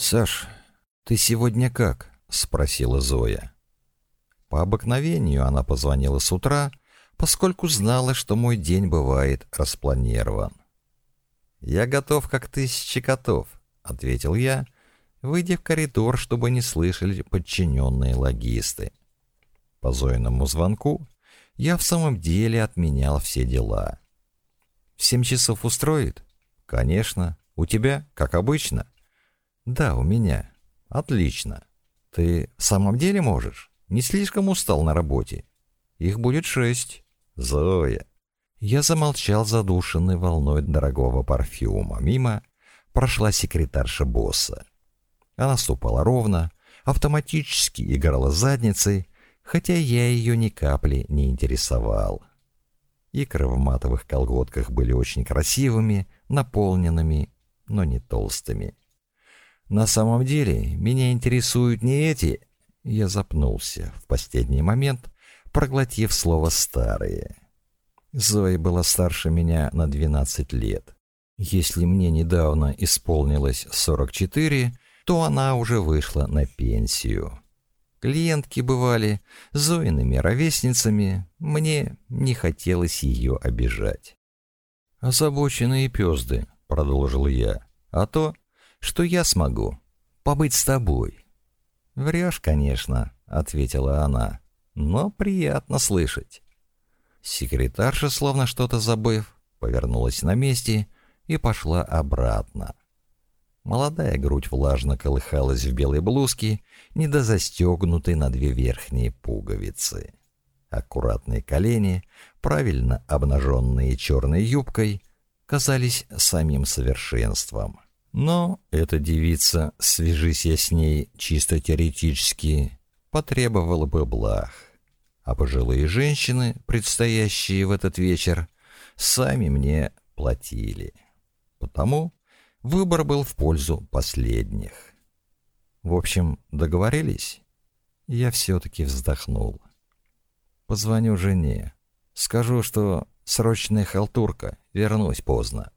«Саш, ты сегодня как?» — спросила Зоя. По обыкновению она позвонила с утра, поскольку знала, что мой день бывает распланирован. «Я готов, как тысячи котов», — ответил я, выйдя в коридор, чтобы не слышали подчиненные логисты. По Зоиному звонку я в самом деле отменял все дела. «В семь часов устроит?» «Конечно. У тебя, как обычно?» «Да, у меня. Отлично. Ты в самом деле можешь? Не слишком устал на работе? Их будет шесть. Зоя». Я замолчал, задушенный волной дорогого парфюма. Мимо прошла секретарша босса. Она ступала ровно, автоматически играла задницей, хотя я ее ни капли не интересовал. Икры в матовых колготках были очень красивыми, наполненными, но не толстыми. На самом деле, меня интересуют не эти... Я запнулся в последний момент, проглотив слово «старые». Зоя была старше меня на 12 лет. Если мне недавно исполнилось 44, то она уже вышла на пенсию. Клиентки бывали Зоиными ровесницами, мне не хотелось ее обижать. «Озабоченные пезды», — продолжил я, — «а то, что я смогу побыть с тобой». «Врешь, конечно», — ответила она, — «но приятно слышать». Секретарша, словно что-то забыв, повернулась на месте и пошла обратно. Молодая грудь влажно колыхалась в белой блузке, недозастегнутой на две верхние пуговицы. Аккуратные колени, правильно обнаженные черной юбкой, казались самим совершенством. Но эта девица, свяжись я с ней чисто теоретически, потребовала бы благ. А пожилые женщины, предстоящие в этот вечер, сами мне платили. Потому выбор был в пользу последних. В общем, договорились? Я все-таки вздохнул. Позвоню жене. Скажу, что срочная халтурка, вернусь поздно.